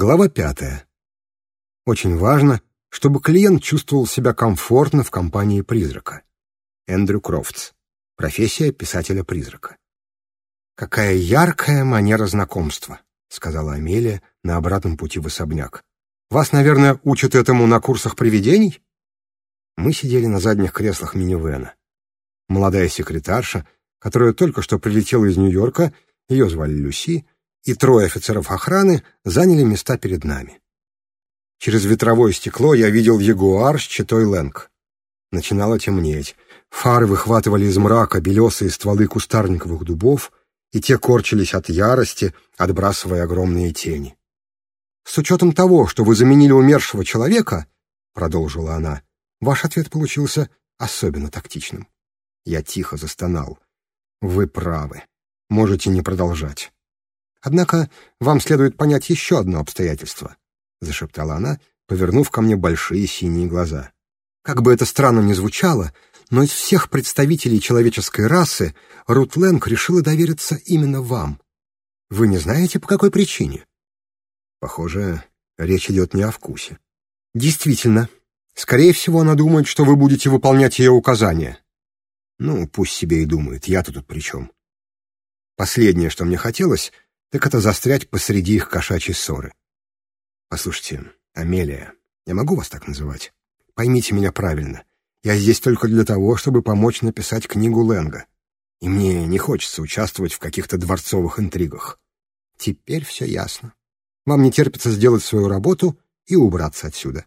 Глава пятая. Очень важно, чтобы клиент чувствовал себя комфортно в компании призрака. Эндрю Крофтс. Профессия писателя-призрака. «Какая яркая манера знакомства», — сказала Амелия на обратном пути в особняк. «Вас, наверное, учат этому на курсах привидений?» Мы сидели на задних креслах минивэна. Молодая секретарша, которая только что прилетела из Нью-Йорка, ее звали Люси, — и трое офицеров охраны заняли места перед нами. Через ветровое стекло я видел ягуар с читой Лэнг. Начинало темнеть. Фары выхватывали из мрака белесые стволы кустарниковых дубов, и те корчились от ярости, отбрасывая огромные тени. «С учетом того, что вы заменили умершего человека», — продолжила она, — «ваш ответ получился особенно тактичным». Я тихо застонал. «Вы правы. Можете не продолжать». Однако вам следует понять еще одно обстоятельство, — зашептала она, повернув ко мне большие синие глаза. Как бы это странно ни звучало, но из всех представителей человеческой расы Рут Лэнг решила довериться именно вам. Вы не знаете, по какой причине? Похоже, речь идет не о вкусе. Действительно. Скорее всего, она думает, что вы будете выполнять ее указания. Ну, пусть себе и думает, я-то тут при чем. Последнее, что мне хотелось — так это застрять посреди их кошачьей ссоры. Послушайте, Амелия, я могу вас так называть? Поймите меня правильно. Я здесь только для того, чтобы помочь написать книгу Ленга. И мне не хочется участвовать в каких-то дворцовых интригах. Теперь все ясно. Вам не терпится сделать свою работу и убраться отсюда.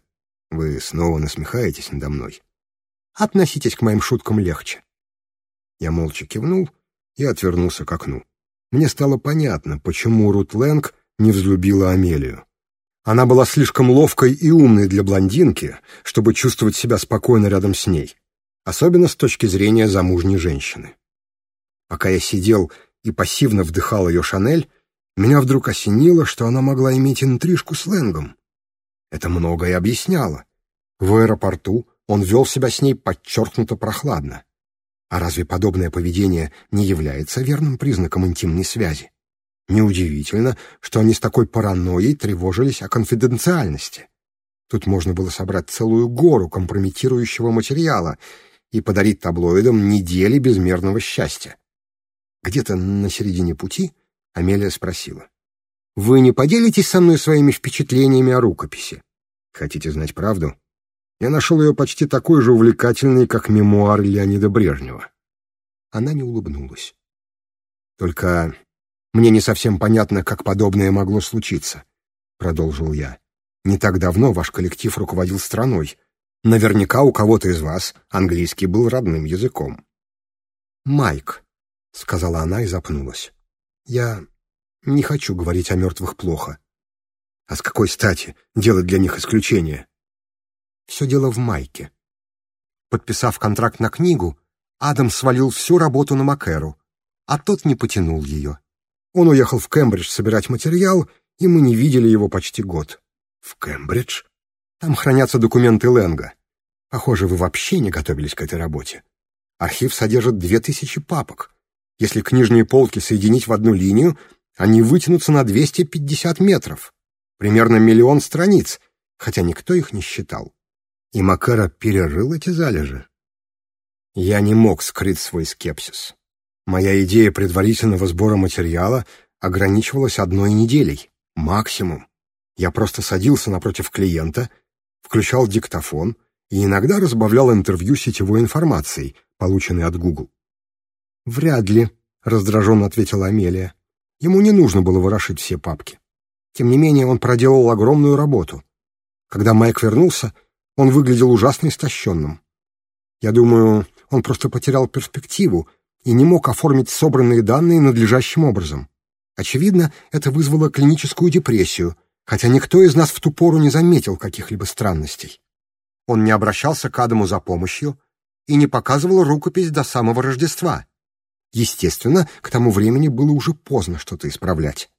Вы снова насмехаетесь надо мной. Относитесь к моим шуткам легче. Я молча кивнул и отвернулся к окну. Мне стало понятно, почему Рут Лэнг не взлюбила Амелию. Она была слишком ловкой и умной для блондинки, чтобы чувствовать себя спокойно рядом с ней, особенно с точки зрения замужней женщины. Пока я сидел и пассивно вдыхал ее Шанель, меня вдруг осенило, что она могла иметь интрижку с Лэнгом. Это многое объясняло. В аэропорту он вел себя с ней подчеркнуто прохладно. А разве подобное поведение не является верным признаком интимной связи? Неудивительно, что они с такой паранойей тревожились о конфиденциальности. Тут можно было собрать целую гору компрометирующего материала и подарить таблоидам недели безмерного счастья. Где-то на середине пути Амелия спросила. «Вы не поделитесь со мной своими впечатлениями о рукописи?» «Хотите знать правду? я нашел ее почти такой же увлекательной, как мемуар Леонида Брежнева. Она не улыбнулась. «Только мне не совсем понятно, как подобное могло случиться», — продолжил я. «Не так давно ваш коллектив руководил страной. Наверняка у кого-то из вас английский был родным языком». «Майк», — сказала она и запнулась. «Я не хочу говорить о мертвых плохо». «А с какой стати делать для них исключение?» Все дело в майке. Подписав контракт на книгу, Адам свалил всю работу на Макеру, а тот не потянул ее. Он уехал в Кембридж собирать материал, и мы не видели его почти год. В Кембридж? Там хранятся документы Лэнга. Похоже, вы вообще не готовились к этой работе. Архив содержит две тысячи папок. Если книжные полки соединить в одну линию, они вытянутся на 250 метров. Примерно миллион страниц, хотя никто их не считал и Макара перерыл эти залежи. Я не мог скрыть свой скепсис. Моя идея предварительного сбора материала ограничивалась одной неделей, максимум. Я просто садился напротив клиента, включал диктофон и иногда разбавлял интервью сетевой информацией, полученной от Google. «Вряд ли», — раздраженно ответила Амелия. Ему не нужно было ворошить все папки. Тем не менее, он проделал огромную работу. Когда Майк вернулся, он выглядел ужасно истощенным. Я думаю, он просто потерял перспективу и не мог оформить собранные данные надлежащим образом. Очевидно, это вызвало клиническую депрессию, хотя никто из нас в ту пору не заметил каких-либо странностей. Он не обращался к Адаму за помощью и не показывал рукопись до самого Рождества. Естественно, к тому времени было уже поздно что-то исправлять.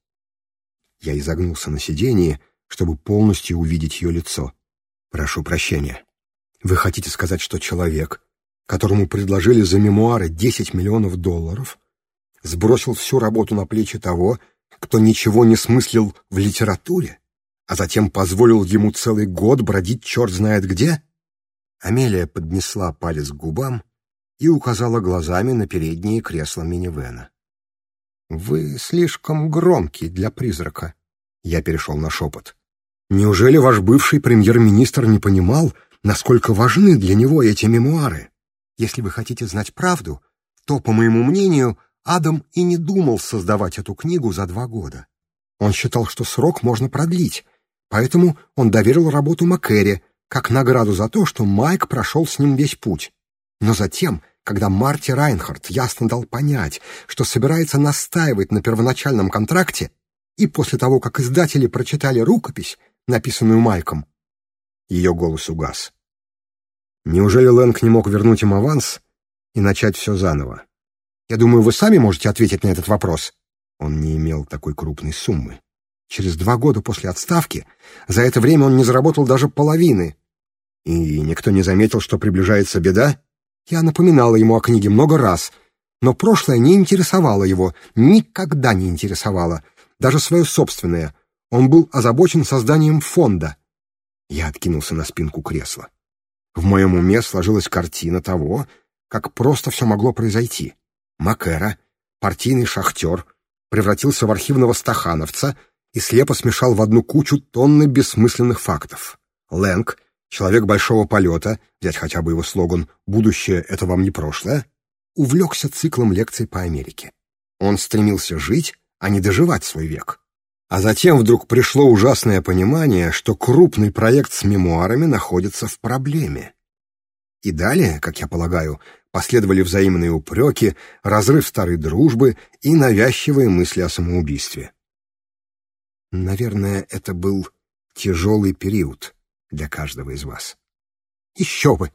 Я изогнулся на сиденье, чтобы полностью увидеть ее лицо. «Прошу прощения. Вы хотите сказать, что человек, которому предложили за мемуары 10 миллионов долларов, сбросил всю работу на плечи того, кто ничего не смыслил в литературе, а затем позволил ему целый год бродить черт знает где?» Амелия поднесла палец к губам и указала глазами на переднее кресло минивэна. «Вы слишком громкий для призрака», — я перешел на шепот. Неужели ваш бывший премьер-министр не понимал, насколько важны для него эти мемуары? Если вы хотите знать правду, то, по моему мнению, Адам и не думал создавать эту книгу за два года. Он считал, что срок можно продлить, поэтому он доверил работу Маккере как награду за то, что Майк прошел с ним весь путь. Но затем, когда Марти Райнхард ясно дал понять, что собирается настаивать на первоначальном контракте, и после того, как издатели прочитали рукопись, написанную Майком. Ее голос угас. Неужели Лэнг не мог вернуть им аванс и начать все заново? Я думаю, вы сами можете ответить на этот вопрос. Он не имел такой крупной суммы. Через два года после отставки за это время он не заработал даже половины. И никто не заметил, что приближается беда? Я напоминала ему о книге много раз, но прошлое не интересовало его, никогда не интересовало, даже свое собственное — он был озабочен созданием фонда. Я откинулся на спинку кресла. В моем уме сложилась картина того, как просто все могло произойти. Макера, партийный шахтер, превратился в архивного стахановца и слепо смешал в одну кучу тонны бессмысленных фактов. Лэнг, человек большого полета, взять хотя бы его слоган «Будущее — это вам не прошлое», увлекся циклом лекций по Америке. Он стремился жить, а не доживать свой век. А затем вдруг пришло ужасное понимание, что крупный проект с мемуарами находится в проблеме. И далее, как я полагаю, последовали взаимные упреки, разрыв старой дружбы и навязчивые мысли о самоубийстве. Наверное, это был тяжелый период для каждого из вас. Еще бы!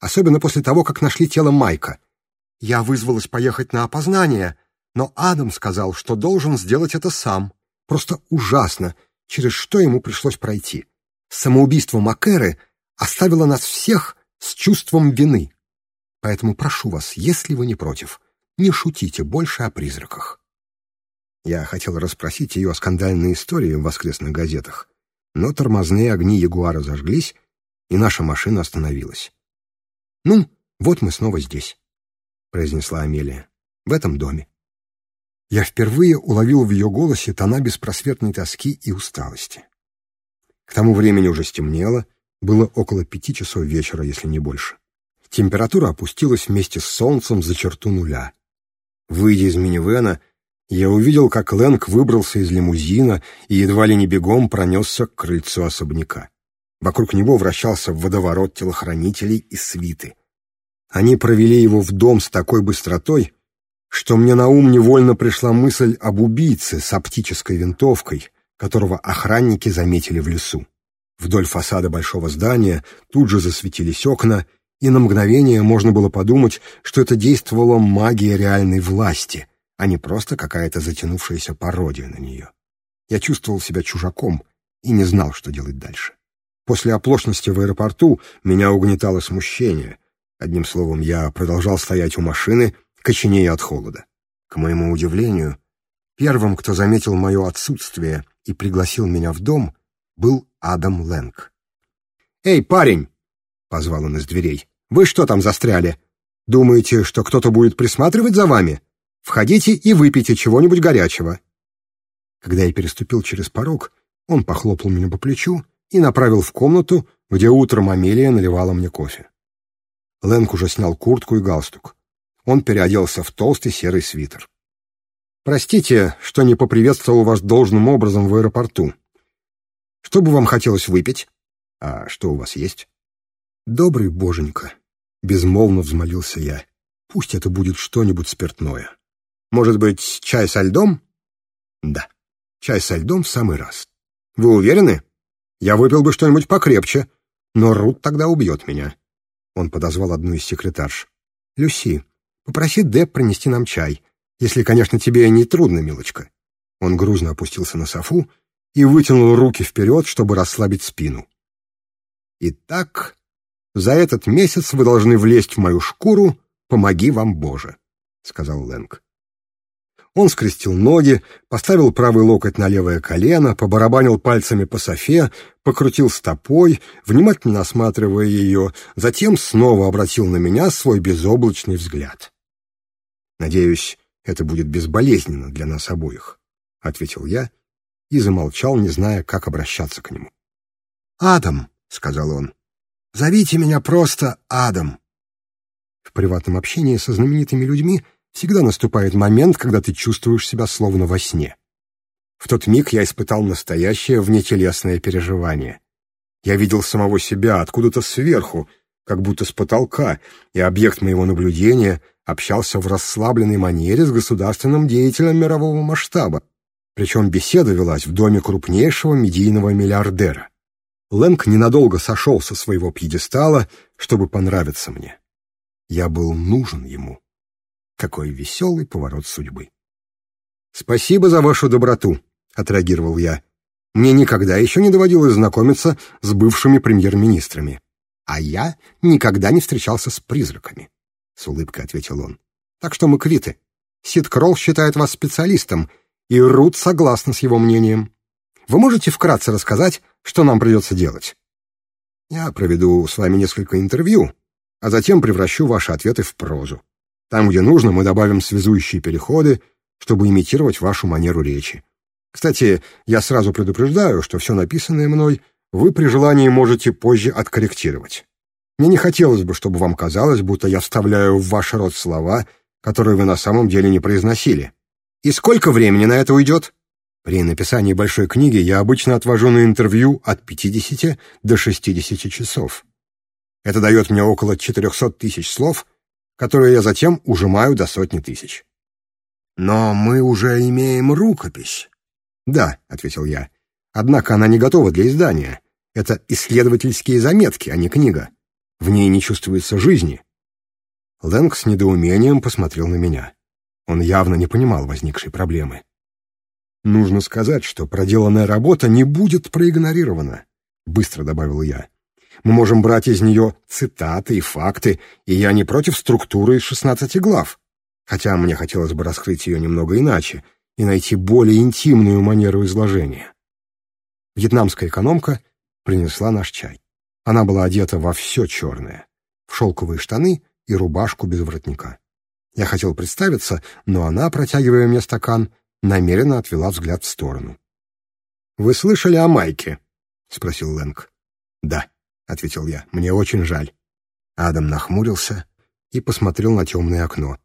Особенно после того, как нашли тело Майка. Я вызвалась поехать на опознание, но Адам сказал, что должен сделать это сам. Просто ужасно, через что ему пришлось пройти. Самоубийство Макеры оставило нас всех с чувством вины. Поэтому прошу вас, если вы не против, не шутите больше о призраках. Я хотел расспросить ее о скандальной истории в воскресных газетах, но тормозные огни Ягуара зажглись, и наша машина остановилась. «Ну, вот мы снова здесь», — произнесла Амелия, — «в этом доме» я впервые уловил в ее голосе тона беспросветной тоски и усталости. К тому времени уже стемнело, было около пяти часов вечера, если не больше. Температура опустилась вместе с солнцем за черту нуля. Выйдя из минивэна, я увидел, как Лэнг выбрался из лимузина и едва ли не бегом пронесся к крыльцу особняка. Вокруг него вращался водоворот телохранителей и свиты. Они провели его в дом с такой быстротой, что мне на ум невольно пришла мысль об убийце с оптической винтовкой, которого охранники заметили в лесу. Вдоль фасада большого здания тут же засветились окна, и на мгновение можно было подумать, что это действовала магия реальной власти, а не просто какая-то затянувшаяся пародия на нее. Я чувствовал себя чужаком и не знал, что делать дальше. После оплошности в аэропорту меня угнетало смущение. Одним словом, я продолжал стоять у машины — коченея от холода. К моему удивлению, первым, кто заметил мое отсутствие и пригласил меня в дом, был Адам Лэнг. «Эй, парень!» — позвал он из дверей. «Вы что там застряли? Думаете, что кто-то будет присматривать за вами? Входите и выпейте чего-нибудь горячего». Когда я переступил через порог, он похлопал меня по плечу и направил в комнату, где утром Амелия наливала мне кофе. Лэнг уже снял куртку и галстук он переоделся в толстый серый свитер. «Простите, что не поприветствовал вас должным образом в аэропорту. Что бы вам хотелось выпить? А что у вас есть?» «Добрый боженька», — безмолвно взмолился я, — «пусть это будет что-нибудь спиртное. Может быть, чай со льдом?» «Да, чай со льдом в самый раз. Вы уверены? Я выпил бы что-нибудь покрепче, но Рут тогда убьет меня». Он подозвал одну из секретарш. «Люси, Попроси Деп принести нам чай, если, конечно, тебе не трудно, милочка». Он грузно опустился на софу и вытянул руки вперед, чтобы расслабить спину. «Итак, за этот месяц вы должны влезть в мою шкуру, помоги вам, Боже», — сказал Лэнг. Он скрестил ноги, поставил правый локоть на левое колено, побарабанил пальцами по софе, покрутил стопой, внимательно осматривая ее, затем снова обратил на меня свой безоблачный взгляд. Надеюсь, это будет безболезненно для нас обоих, ответил я и замолчал, не зная, как обращаться к нему. Адам, сказал он. Зовите меня просто Адам. В приватном общении со знаменитыми людьми всегда наступает момент, когда ты чувствуешь себя словно во сне. В тот миг я испытал настоящее внетелесное переживание. Я видел самого себя откуда-то сверху, как будто с потолка, и объект моего наблюдения общался в расслабленной манере с государственным деятелем мирового масштаба. Причем беседа велась в доме крупнейшего медийного миллиардера. Лэнг ненадолго сошел со своего пьедестала, чтобы понравиться мне. Я был нужен ему. Какой веселый поворот судьбы. «Спасибо за вашу доброту», — отреагировал я. «Мне никогда еще не доводилось знакомиться с бывшими премьер-министрами» а я никогда не встречался с призраками», — с улыбкой ответил он. «Так что мы квиты. Сид Кролл считает вас специалистом, и Рут согласна с его мнением. Вы можете вкратце рассказать, что нам придется делать?» «Я проведу с вами несколько интервью, а затем превращу ваши ответы в прозу. Там, где нужно, мы добавим связующие переходы, чтобы имитировать вашу манеру речи. Кстати, я сразу предупреждаю, что все написанное мной — вы при желании можете позже откорректировать. Мне не хотелось бы, чтобы вам казалось, будто я вставляю в ваш рот слова, которые вы на самом деле не произносили. И сколько времени на это уйдет? При написании большой книги я обычно отвожу на интервью от 50 до 60 часов. Это дает мне около 400 тысяч слов, которые я затем ужимаю до сотни тысяч. «Но мы уже имеем рукопись». «Да», — ответил я, Однако она не готова для издания. Это исследовательские заметки, а не книга. В ней не чувствуется жизни. Лэнг с недоумением посмотрел на меня. Он явно не понимал возникшей проблемы. «Нужно сказать, что проделанная работа не будет проигнорирована», — быстро добавил я. «Мы можем брать из нее цитаты и факты, и я не против структуры из шестнадцати глав, хотя мне хотелось бы раскрыть ее немного иначе и найти более интимную манеру изложения». Вьетнамская экономка принесла наш чай. Она была одета во все черное, в шелковые штаны и рубашку без воротника. Я хотел представиться, но она, протягивая мне стакан, намеренно отвела взгляд в сторону. «Вы слышали о Майке?» — спросил Лэнг. «Да», — ответил я, — «мне очень жаль». Адам нахмурился и посмотрел на темное окно.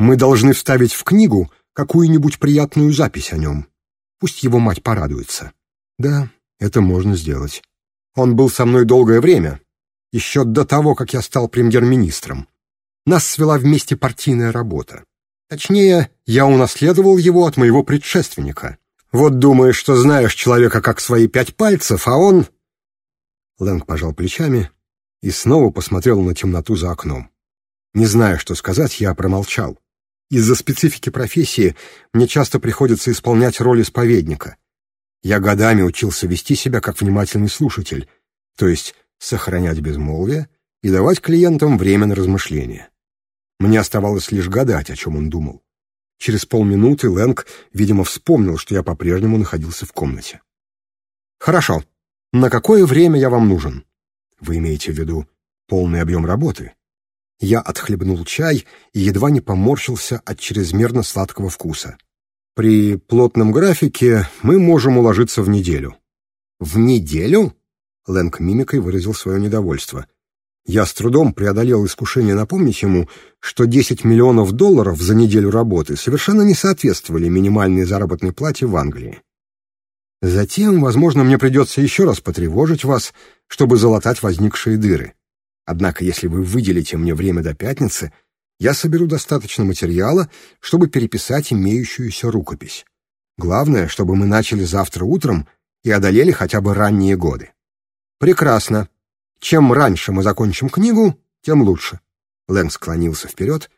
«Мы должны вставить в книгу какую-нибудь приятную запись о нем. Пусть его мать порадуется». Да, это можно сделать. Он был со мной долгое время, еще до того, как я стал премьер-министром. Нас свела вместе партийная работа. Точнее, я унаследовал его от моего предшественника. Вот думаешь, что знаешь человека как свои пять пальцев, а он...» Лэнг пожал плечами и снова посмотрел на темноту за окном. Не зная, что сказать, я промолчал. Из-за специфики профессии мне часто приходится исполнять роль исповедника — я годами учился вести себя как внимательный слушатель, то есть сохранять безмолвие и давать клиентам время на размышления. Мне оставалось лишь гадать, о чем он думал. Через полминуты Лэнг, видимо, вспомнил, что я по-прежнему находился в комнате. «Хорошо. На какое время я вам нужен?» «Вы имеете в виду полный объем работы?» Я отхлебнул чай и едва не поморщился от чрезмерно сладкого вкуса. При плотном графике мы можем уложиться в неделю». «В неделю?» — Лэнг мимикой выразил свое недовольство. Я с трудом преодолел искушение напомнить ему, что 10 миллионов долларов за неделю работы совершенно не соответствовали минимальной заработной плате в Англии. Затем, возможно, мне придется еще раз потревожить вас, чтобы залатать возникшие дыры. Однако, если вы выделите мне время до пятницы, я соберу достаточно материала, чтобы переписать имеющуюся рукопись. Главное, чтобы мы начали завтра утром и одолели хотя бы ранние годы. Прекрасно. Чем раньше мы закончим книгу, тем лучше. Лэнг склонился вперед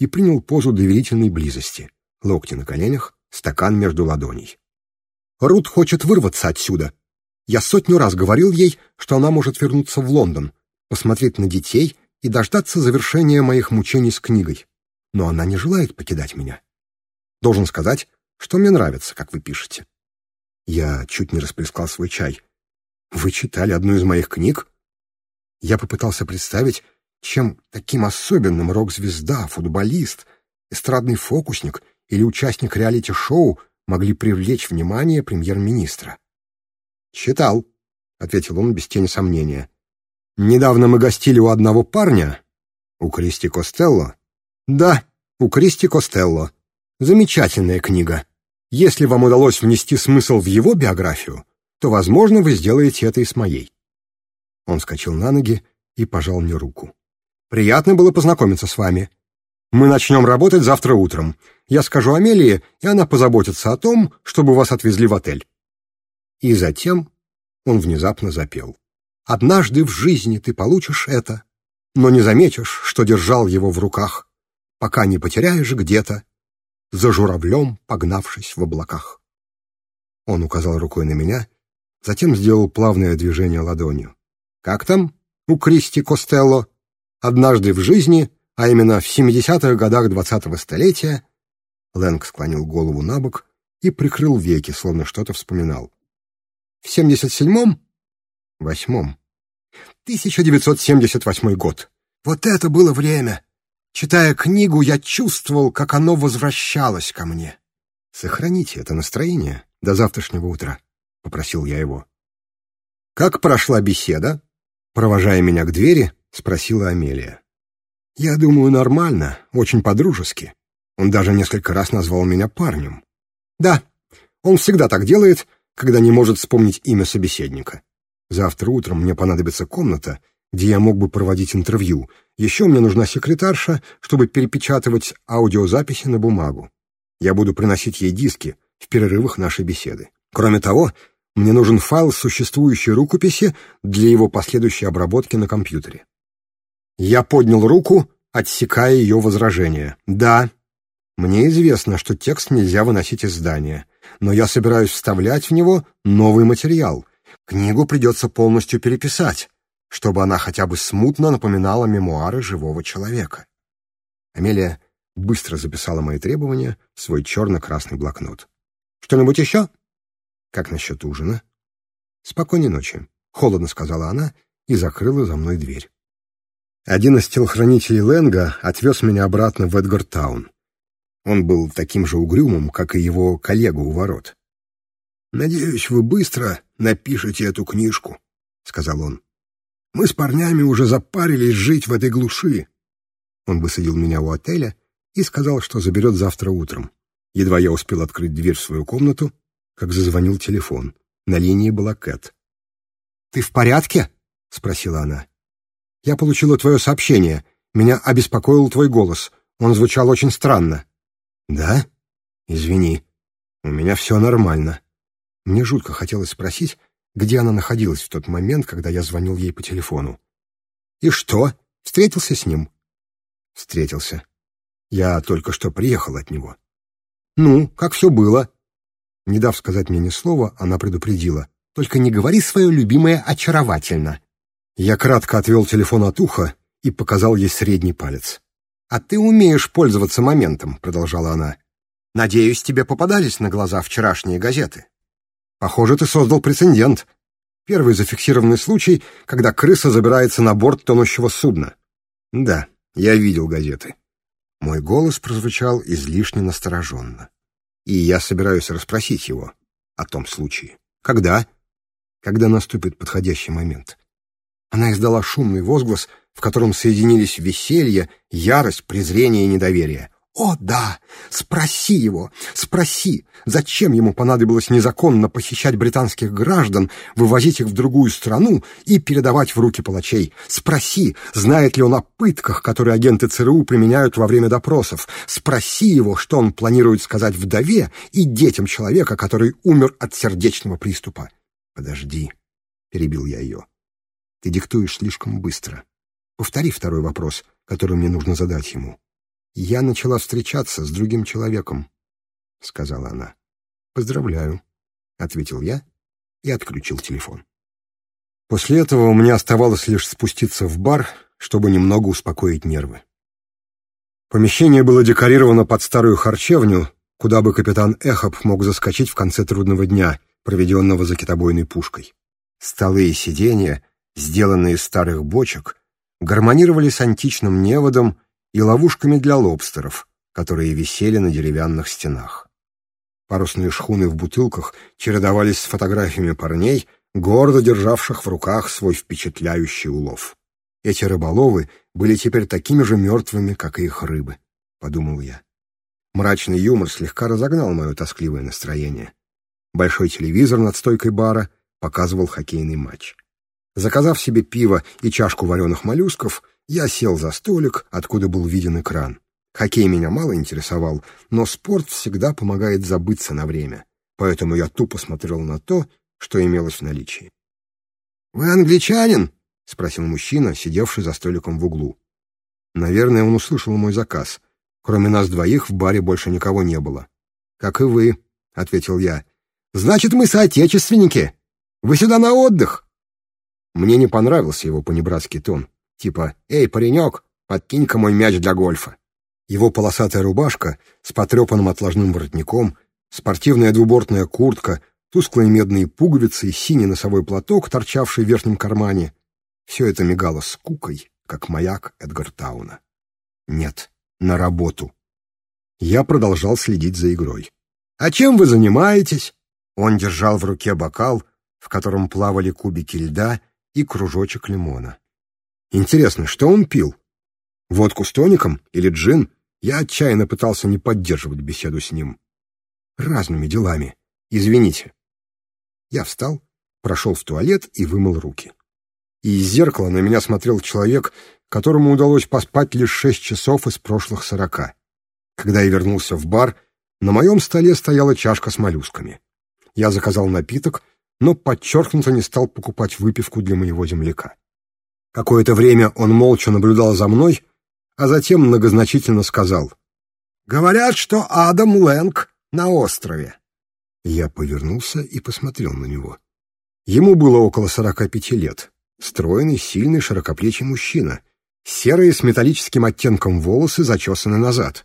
и принял позу доверительной близости. Локти на коленях, стакан между ладоней. Рут хочет вырваться отсюда. Я сотню раз говорил ей, что она может вернуться в Лондон, посмотреть на детей — и дождаться завершения моих мучений с книгой. Но она не желает покидать меня. Должен сказать, что мне нравится, как вы пишете. Я чуть не расплескал свой чай. Вы читали одну из моих книг? Я попытался представить, чем таким особенным рок-звезда, футболист, эстрадный фокусник или участник реалити-шоу могли привлечь внимание премьер-министра. «Читал», — ответил он без тени сомнения. Недавно мы гостили у одного парня. У Кристи Костелло? Да, у Кристи Костелло. Замечательная книга. Если вам удалось внести смысл в его биографию, то, возможно, вы сделаете это и с моей. Он вскочил на ноги и пожал мне руку. «Приятно было познакомиться с вами. Мы начнем работать завтра утром. Я скажу Амелии, и она позаботится о том, чтобы вас отвезли в отель». И затем он внезапно запел. Однажды в жизни ты получишь это, но не заметишь, что держал его в руках, пока не потеряешь где-то, за журавлем погнавшись в облаках. Он указал рукой на меня, затем сделал плавное движение ладонью. Как там у Кристи Костелло? Однажды в жизни, а именно в 70-х годах 20-го столетия, Лэнг склонил голову на бок и прикрыл веки, словно что-то вспоминал. В 77-м восьмом. 1978 год. Вот это было время! Читая книгу, я чувствовал, как оно возвращалось ко мне. «Сохраните это настроение до завтрашнего утра», — попросил я его. «Как прошла беседа?» Провожая меня к двери, спросила Амелия. «Я думаю, нормально, очень по-дружески. Он даже несколько раз назвал меня парнем. Да, он всегда так делает, когда не может вспомнить имя собеседника. Завтра утром мне понадобится комната, где я мог бы проводить интервью. Еще мне нужна секретарша, чтобы перепечатывать аудиозаписи на бумагу. Я буду приносить ей диски в перерывах нашей беседы. Кроме того, мне нужен файл существующей рукописи для его последующей обработки на компьютере. Я поднял руку, отсекая ее возражение. «Да, мне известно, что текст нельзя выносить из здания, но я собираюсь вставлять в него новый материал — Книгу придется полностью переписать, чтобы она хотя бы смутно напоминала мемуары живого человека. Амелия быстро записала мои требования в свой черно-красный блокнот. «Что-нибудь еще?» «Как насчет ужина?» «Спокойной ночи», — холодно сказала она и закрыла за мной дверь. Один из телохранителей Лэнга отвез меня обратно в Эдгартаун. Он был таким же угрюмым, как и его коллега у ворот. «Надеюсь, вы быстро напишете эту книжку», — сказал он. «Мы с парнями уже запарились жить в этой глуши». Он высадил меня у отеля и сказал, что заберет завтра утром. Едва я успел открыть дверь в свою комнату, как зазвонил телефон. На линии была Кэт. «Ты в порядке?» — спросила она. «Я получила твое сообщение. Меня обеспокоил твой голос. Он звучал очень странно». «Да? Извини. У меня все нормально». Мне жутко хотелось спросить, где она находилась в тот момент, когда я звонил ей по телефону. «И что? Встретился с ним?» «Встретился. Я только что приехал от него». «Ну, как все было?» Не дав сказать мне ни слова, она предупредила. «Только не говори свое любимое очаровательно». Я кратко отвел телефон от уха и показал ей средний палец. «А ты умеешь пользоваться моментом», — продолжала она. «Надеюсь, тебе попадались на глаза вчерашние газеты». Похоже, ты создал прецедент. Первый зафиксированный случай, когда крыса забирается на борт тонущего судна. Да, я видел газеты. Мой голос прозвучал излишне настороженно. И я собираюсь расспросить его о том случае. Когда? Когда наступит подходящий момент. Она издала шумный возглас, в котором соединились веселье, ярость, презрение и недоверие. О, да! Спроси его, спроси, зачем ему понадобилось незаконно похищать британских граждан, вывозить их в другую страну и передавать в руки палачей. Спроси, знает ли он о пытках, которые агенты ЦРУ применяют во время допросов. Спроси его, что он планирует сказать вдове и детям человека, который умер от сердечного приступа. Подожди, перебил я ее. Ты диктуешь слишком быстро. Повтори второй вопрос, который мне нужно задать ему. «Я начала встречаться с другим человеком», — сказала она. «Поздравляю», — ответил я и отключил телефон. После этого у меня оставалось лишь спуститься в бар, чтобы немного успокоить нервы. Помещение было декорировано под старую харчевню, куда бы капитан Эхоп мог заскочить в конце трудного дня, проведенного за китобойной пушкой. Столы и сиденья, сделанные из старых бочек, гармонировали с античным неводом, и ловушками для лобстеров, которые висели на деревянных стенах. Парусные шхуны в бутылках чередовались с фотографиями парней, гордо державших в руках свой впечатляющий улов. Эти рыболовы были теперь такими же мертвыми, как и их рыбы, — подумал я. Мрачный юмор слегка разогнал мое тоскливое настроение. Большой телевизор над стойкой бара показывал хоккейный матч. Заказав себе пиво и чашку вареных моллюсков — я сел за столик, откуда был виден экран. Хоккей меня мало интересовал, но спорт всегда помогает забыться на время, поэтому я тупо смотрел на то, что имелось в наличии. «Вы англичанин?» — спросил мужчина, сидевший за столиком в углу. Наверное, он услышал мой заказ. Кроме нас двоих в баре больше никого не было. «Как и вы», — ответил я. «Значит, мы соотечественники. Вы сюда на отдых». Мне не понравился его понебратский тон. Типа «Эй, паренек, подкинь-ка мой мяч для гольфа». Его полосатая рубашка с потрепанным отложным воротником, спортивная двубортная куртка, тусклые медные пуговицы и синий носовой платок, торчавший в верхнем кармане. Все это мигало скукой, как маяк Эдгартауна. Нет, на работу. Я продолжал следить за игрой. «А чем вы занимаетесь?» Он держал в руке бокал, в котором плавали кубики льда и кружочек лимона. Интересно, что он пил? Водку с тоником или джин? Я отчаянно пытался не поддерживать беседу с ним. Разными делами. Извините. Я встал, прошел в туалет и вымыл руки. И из зеркала на меня смотрел человек, которому удалось поспать лишь шесть часов из прошлых сорока. Когда я вернулся в бар, на моем столе стояла чашка с моллюсками. Я заказал напиток, но подчеркнуто не стал покупать выпивку для моего земляка. Какое-то время он молча наблюдал за мной, а затем многозначительно сказал. «Говорят, что Адам Лэнг на острове». Я повернулся и посмотрел на него. Ему было около сорока пяти лет. Стройный, сильный, широкоплечий мужчина. Серые с металлическим оттенком волосы зачесаны назад.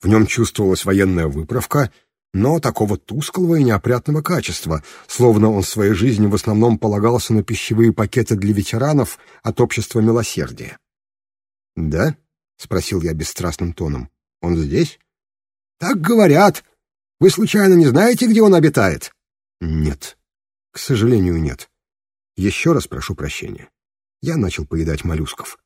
В нем чувствовалась военная выправка — но такого тусклого и неопрятного качества, словно он своей жизнью в основном полагался на пищевые пакеты для ветеранов от общества милосердия. «Да?» — спросил я бесстрастным тоном. «Он здесь?» «Так говорят. Вы случайно не знаете, где он обитает?» «Нет. К сожалению, нет. Еще раз прошу прощения. Я начал поедать моллюсков.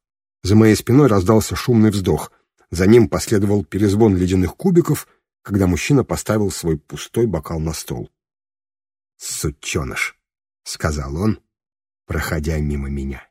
За моей спиной раздался шумный вздох. За ним последовал перезвон ледяных кубиков — когда мужчина поставил свой пустой бокал на стол. «Сученыш», — сказал он, проходя мимо меня.